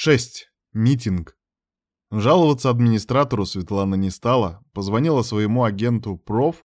6. Митинг. Жаловаться администратору Светлана не стала, позвонила своему агенту «Проф»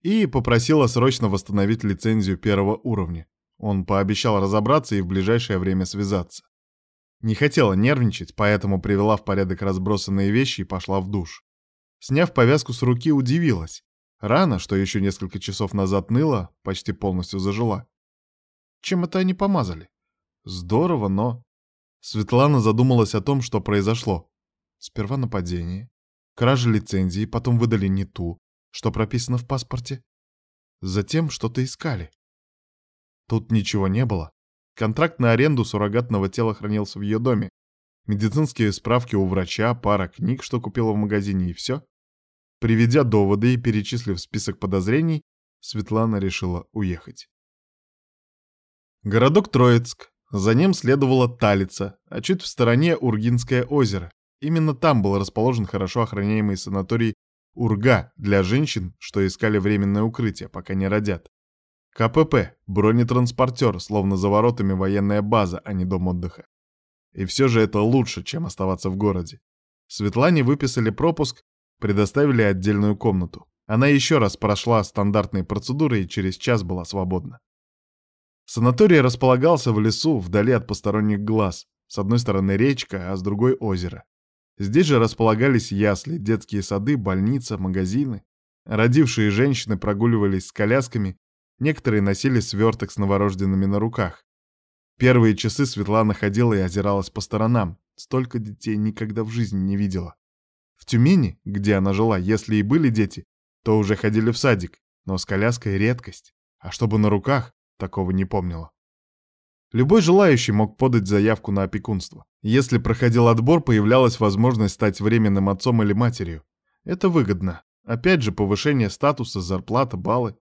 и попросила срочно восстановить лицензию первого уровня. Он пообещал разобраться и в ближайшее время связаться. Не хотела нервничать, поэтому привела в порядок разбросанные вещи и пошла в душ. Сняв повязку с руки, удивилась. Рана, что еще несколько часов назад ныла, почти полностью зажила. Чем это они помазали? Здорово, но... Светлана задумалась о том, что произошло. Сперва нападение, кража лицензии, потом выдали не ту, что прописано в паспорте. Затем что-то искали. Тут ничего не было. Контракт на аренду суррогатного тела хранился в ее доме. Медицинские справки у врача, пара книг, что купила в магазине, и все. Приведя доводы и перечислив список подозрений, Светлана решила уехать. Городок Троицк, за ним следовала Талица, а чуть в стороне Ургинское озеро. Именно там был расположен хорошо охраняемый санаторий Урга для женщин, что искали временное укрытие, пока не родят. КПП, бронетранспортер, словно за воротами военная база, а не дом отдыха. И все же это лучше, чем оставаться в городе. Светлане выписали пропуск, предоставили отдельную комнату. Она еще раз прошла стандартные процедуры и через час была свободна. Санаторий располагался в лесу, вдали от посторонних глаз. С одной стороны речка, а с другой озеро. Здесь же располагались ясли, детские сады, больница, магазины. Родившие женщины прогуливались с колясками, некоторые носили сверток с новорожденными на руках. Первые часы Светлана ходила и озиралась по сторонам. Столько детей никогда в жизни не видела. В Тюмени, где она жила, если и были дети, то уже ходили в садик, но с коляской редкость. А чтобы на руках, такого не помнила. Любой желающий мог подать заявку на опекунство. Если проходил отбор, появлялась возможность стать временным отцом или матерью. Это выгодно. Опять же, повышение статуса, зарплата, баллы.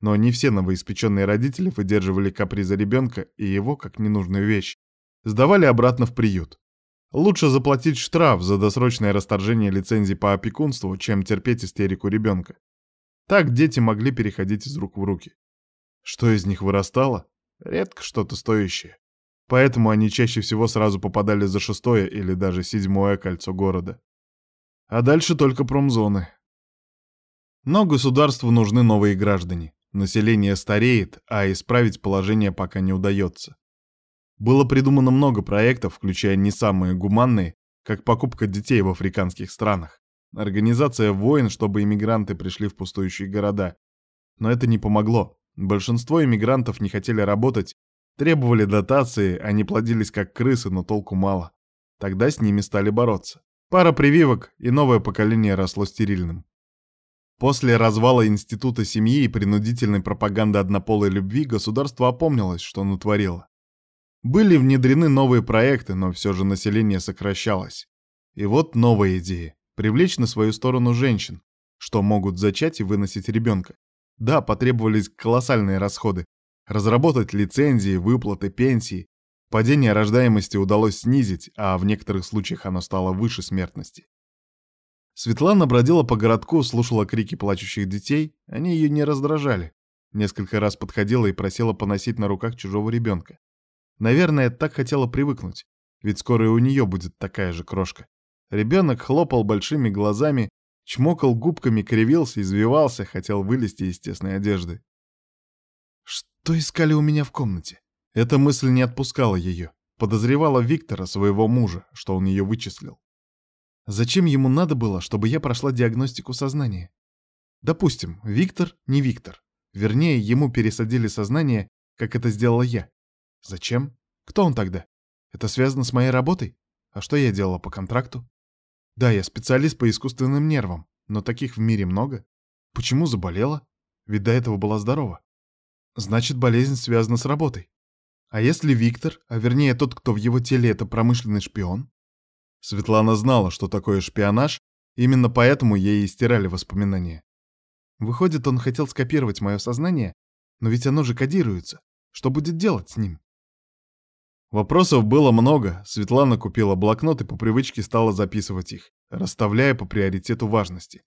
Но не все новоиспеченные родители выдерживали каприза ребенка и его, как ненужную вещь, сдавали обратно в приют. Лучше заплатить штраф за досрочное расторжение лицензии по опекунству, чем терпеть истерику ребенка. Так дети могли переходить из рук в руки. Что из них вырастало? Редко что-то стоящее. Поэтому они чаще всего сразу попадали за шестое или даже седьмое кольцо города. А дальше только промзоны. Но государству нужны новые граждане. Население стареет, а исправить положение пока не удается. Было придумано много проектов, включая не самые гуманные, как покупка детей в африканских странах, организация войн, чтобы иммигранты пришли в пустующие города. Но это не помогло. Большинство иммигрантов не хотели работать, требовали дотации, они плодились как крысы, но толку мало. Тогда с ними стали бороться. Пара прививок, и новое поколение росло стерильным. После развала института семьи и принудительной пропаганды однополой любви государство опомнилось, что натворило. Были внедрены новые проекты, но все же население сокращалось. И вот новая идея – привлечь на свою сторону женщин, что могут зачать и выносить ребенка. Да, потребовались колоссальные расходы. Разработать лицензии, выплаты, пенсии. Падение рождаемости удалось снизить, а в некоторых случаях оно стало выше смертности. Светлана бродила по городку, слушала крики плачущих детей, они ее не раздражали. Несколько раз подходила и просила поносить на руках чужого ребенка. Наверное, так хотела привыкнуть, ведь скоро и у нее будет такая же крошка. Ребенок хлопал большими глазами, чмокал губками, кривился, извивался, хотел вылезти из тесной одежды. Что искали у меня в комнате? Эта мысль не отпускала ее. Подозревала Виктора, своего мужа, что он ее вычислил. Зачем ему надо было, чтобы я прошла диагностику сознания? Допустим, Виктор не Виктор. Вернее, ему пересадили сознание, как это сделала я. Зачем? Кто он тогда? Это связано с моей работой? А что я делала по контракту? Да, я специалист по искусственным нервам, но таких в мире много. Почему заболела? Ведь до этого была здорова. Значит, болезнь связана с работой. А если Виктор, а вернее тот, кто в его теле, это промышленный шпион? Светлана знала, что такое шпионаж, именно поэтому ей и стирали воспоминания. Выходит, он хотел скопировать мое сознание, но ведь оно же кодируется. Что будет делать с ним? Вопросов было много. Светлана купила блокнот и по привычке стала записывать их, расставляя по приоритету важности.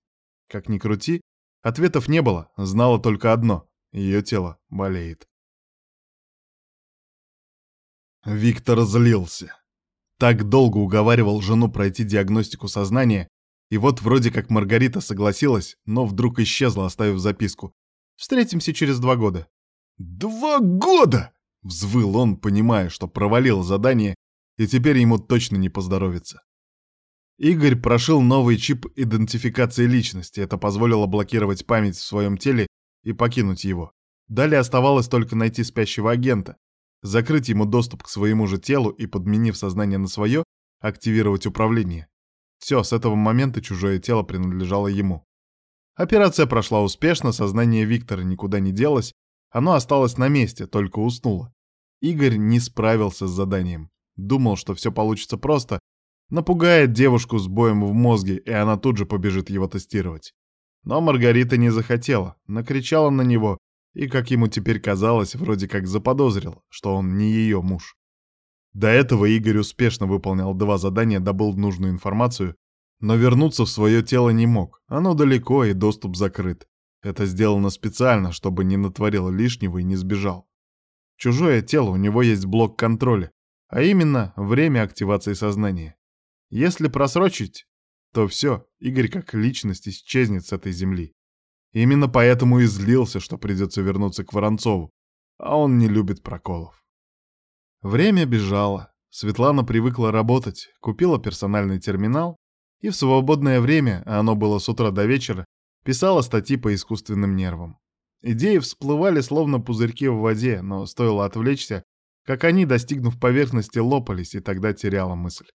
Как ни крути, ответов не было, знала только одно — ее тело болеет. Виктор злился. Так долго уговаривал жену пройти диагностику сознания, и вот вроде как Маргарита согласилась, но вдруг исчезла, оставив записку. «Встретимся через два года». «Два года!» — взвыл он, понимая, что провалил задание, и теперь ему точно не поздоровится. Игорь прошил новый чип идентификации личности. Это позволило блокировать память в своем теле и покинуть его. Далее оставалось только найти спящего агента, закрыть ему доступ к своему же телу и, подменив сознание на свое, активировать управление. Все, с этого момента чужое тело принадлежало ему. Операция прошла успешно, сознание Виктора никуда не делось, оно осталось на месте, только уснуло. Игорь не справился с заданием. Думал, что все получится просто, Напугает девушку с боем в мозге, и она тут же побежит его тестировать. Но Маргарита не захотела, накричала на него и, как ему теперь казалось, вроде как заподозрил, что он не ее муж. До этого Игорь успешно выполнял два задания, добыл нужную информацию, но вернуться в свое тело не мог, оно далеко и доступ закрыт. Это сделано специально, чтобы не натворил лишнего и не сбежал. Чужое тело у него есть блок контроля, а именно время активации сознания. Если просрочить, то все, Игорь как личность исчезнет с этой земли. Именно поэтому и злился, что придется вернуться к Воронцову, а он не любит проколов. Время бежало. Светлана привыкла работать, купила персональный терминал и в свободное время, а оно было с утра до вечера, писала статьи по искусственным нервам. Идеи всплывали словно пузырьки в воде, но стоило отвлечься, как они, достигнув поверхности, лопались, и тогда теряла мысль.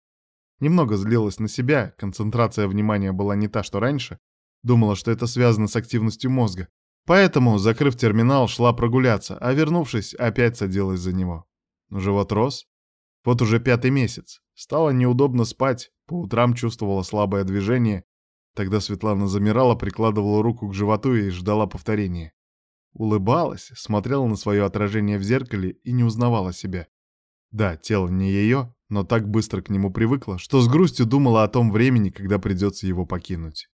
Немного злилась на себя, концентрация внимания была не та, что раньше. Думала, что это связано с активностью мозга. Поэтому, закрыв терминал, шла прогуляться, а вернувшись, опять садилась за него. Живот рос. Вот уже пятый месяц. Стало неудобно спать, по утрам чувствовала слабое движение. Тогда Светлана замирала, прикладывала руку к животу и ждала повторения. Улыбалась, смотрела на свое отражение в зеркале и не узнавала себя. Да, тело не ее, но так быстро к нему привыкла, что с грустью думала о том времени, когда придется его покинуть.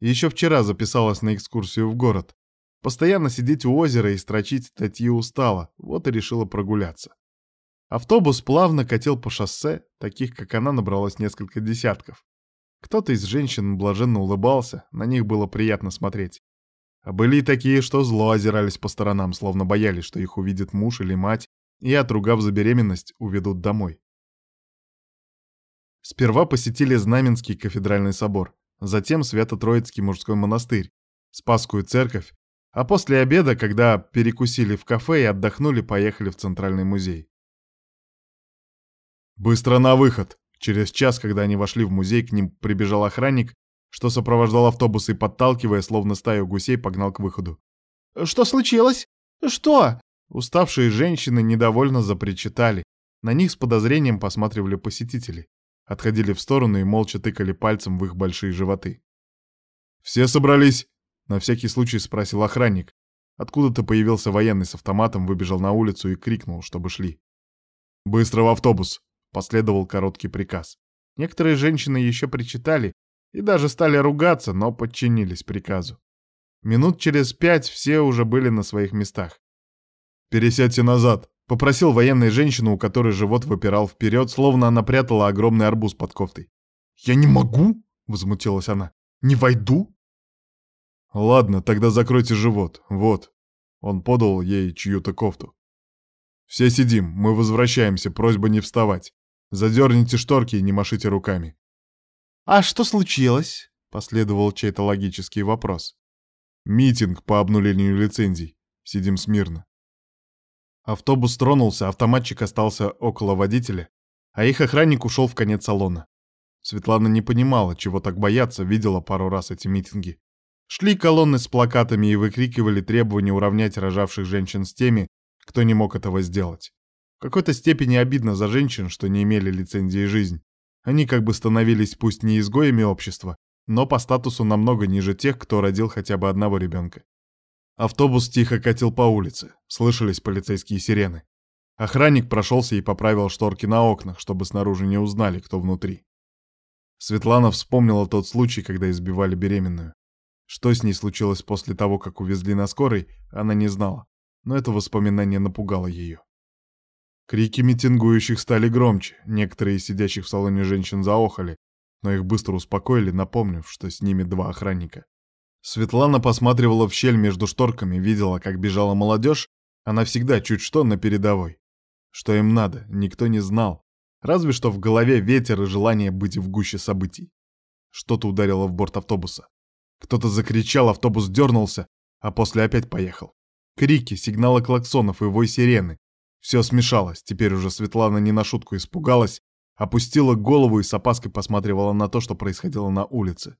Еще вчера записалась на экскурсию в город. Постоянно сидеть у озера и строчить статьи устала, вот и решила прогуляться. Автобус плавно катил по шоссе, таких, как она, набралось несколько десятков. Кто-то из женщин блаженно улыбался, на них было приятно смотреть. А были такие, что зло озирались по сторонам, словно боялись, что их увидит муж или мать, и, отругав за беременность, уведут домой. Сперва посетили Знаменский кафедральный собор, затем Свято-Троицкий мужской монастырь, Спасскую церковь, а после обеда, когда перекусили в кафе и отдохнули, поехали в Центральный музей. «Быстро на выход!» Через час, когда они вошли в музей, к ним прибежал охранник, что сопровождал автобус и, подталкивая, словно стаю гусей, погнал к выходу. «Что случилось? Что?» Уставшие женщины недовольно запричитали. На них с подозрением посматривали посетители отходили в сторону и молча тыкали пальцем в их большие животы. «Все собрались?» — на всякий случай спросил охранник. Откуда-то появился военный с автоматом, выбежал на улицу и крикнул, чтобы шли. «Быстро в автобус!» — последовал короткий приказ. Некоторые женщины еще причитали и даже стали ругаться, но подчинились приказу. Минут через пять все уже были на своих местах. «Пересядьте назад!» Попросил военной женщину, у которой живот выпирал вперед, словно она прятала огромный арбуз под кофтой. «Я не могу!» — возмутилась она. «Не войду?» «Ладно, тогда закройте живот. Вот». Он подал ей чью-то кофту. «Все сидим, мы возвращаемся, просьба не вставать. Задерните шторки и не машите руками». «А что случилось?» — последовал чей-то логический вопрос. «Митинг по обнулению лицензий. Сидим смирно». Автобус тронулся, автоматчик остался около водителя, а их охранник ушел в конец салона. Светлана не понимала, чего так бояться, видела пару раз эти митинги. Шли колонны с плакатами и выкрикивали требования уравнять рожавших женщин с теми, кто не мог этого сделать. В какой-то степени обидно за женщин, что не имели лицензии жизнь. Они как бы становились пусть не изгоями общества, но по статусу намного ниже тех, кто родил хотя бы одного ребенка. Автобус тихо катил по улице, слышались полицейские сирены. Охранник прошелся и поправил шторки на окнах, чтобы снаружи не узнали, кто внутри. Светлана вспомнила тот случай, когда избивали беременную. Что с ней случилось после того, как увезли на скорой, она не знала, но это воспоминание напугало ее. Крики митингующих стали громче, некоторые из сидящих в салоне женщин заохали, но их быстро успокоили, напомнив, что с ними два охранника. Светлана посматривала в щель между шторками, видела, как бежала молодежь, она всегда чуть что на передовой. Что им надо, никто не знал. Разве что в голове ветер и желание быть в гуще событий. Что-то ударило в борт автобуса. Кто-то закричал, автобус дернулся, а после опять поехал. Крики, сигналы клаксонов и вой сирены. Все смешалось, теперь уже Светлана не на шутку испугалась, опустила голову и с опаской посматривала на то, что происходило на улице.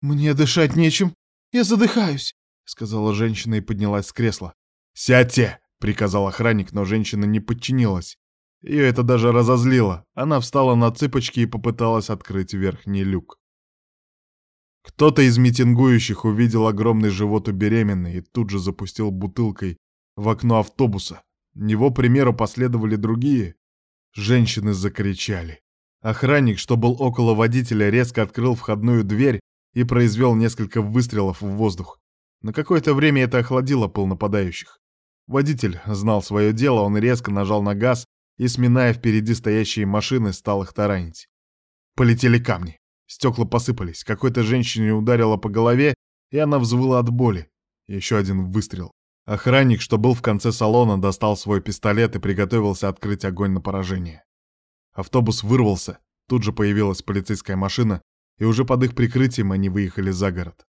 «Мне дышать нечем, я задыхаюсь», — сказала женщина и поднялась с кресла. «Сядьте!» — приказал охранник, но женщина не подчинилась. Ее это даже разозлило. Она встала на цыпочки и попыталась открыть верхний люк. Кто-то из митингующих увидел огромный живот у беременной и тут же запустил бутылкой в окно автобуса, него примеру последовали другие. Женщины закричали. Охранник, что был около водителя, резко открыл входную дверь и произвел несколько выстрелов в воздух. На какое-то время это охладило пыл нападающих. Водитель знал свое дело, он резко нажал на газ и, сминая впереди стоящие машины, стал их таранить. Полетели камни. Стекла посыпались, какой-то женщине ударило по голове, и она взвыла от боли. Еще один выстрел. Охранник, что был в конце салона, достал свой пистолет и приготовился открыть огонь на поражение. Автобус вырвался, тут же появилась полицейская машина, и уже под их прикрытием они выехали за город.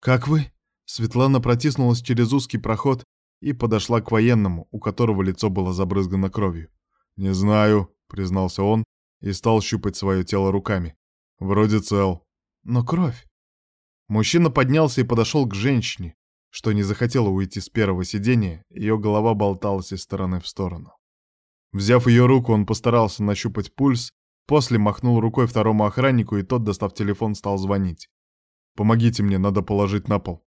«Как вы?» Светлана протиснулась через узкий проход и подошла к военному, у которого лицо было забрызгано кровью. «Не знаю», — признался он и стал щупать свое тело руками. «Вроде цел». «Но кровь». Мужчина поднялся и подошел к женщине, что не захотела уйти с первого сиденья, ее голова болталась из стороны в сторону. Взяв ее руку, он постарался нащупать пульс, после махнул рукой второму охраннику, и тот, достав телефон, стал звонить. «Помогите мне, надо положить на пол».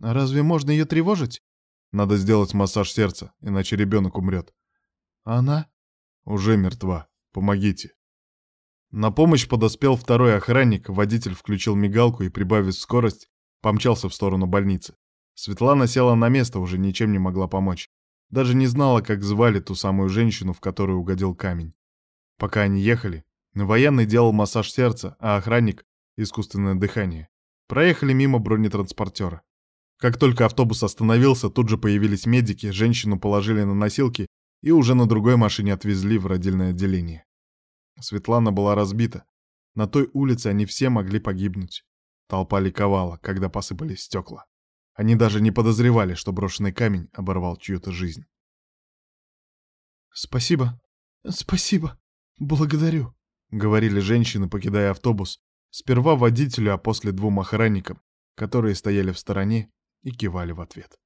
«А разве можно ее тревожить?» «Надо сделать массаж сердца, иначе ребенок умрет». «А она?» «Уже мертва. Помогите». На помощь подоспел второй охранник, водитель включил мигалку и, прибавив скорость, помчался в сторону больницы. Светлана села на место, уже ничем не могла помочь. Даже не знала, как звали ту самую женщину, в которую угодил камень. Пока они ехали, военный делал массаж сердца, а охранник — искусственное дыхание. Проехали мимо бронетранспортера. Как только автобус остановился, тут же появились медики, женщину положили на носилки и уже на другой машине отвезли в родильное отделение. Светлана была разбита. На той улице они все могли погибнуть. Толпа ликовала, когда посыпались стекла. Они даже не подозревали, что брошенный камень оборвал чью-то жизнь. «Спасибо, спасибо, благодарю», — говорили женщины, покидая автобус, сперва водителю, а после двум охранникам, которые стояли в стороне и кивали в ответ.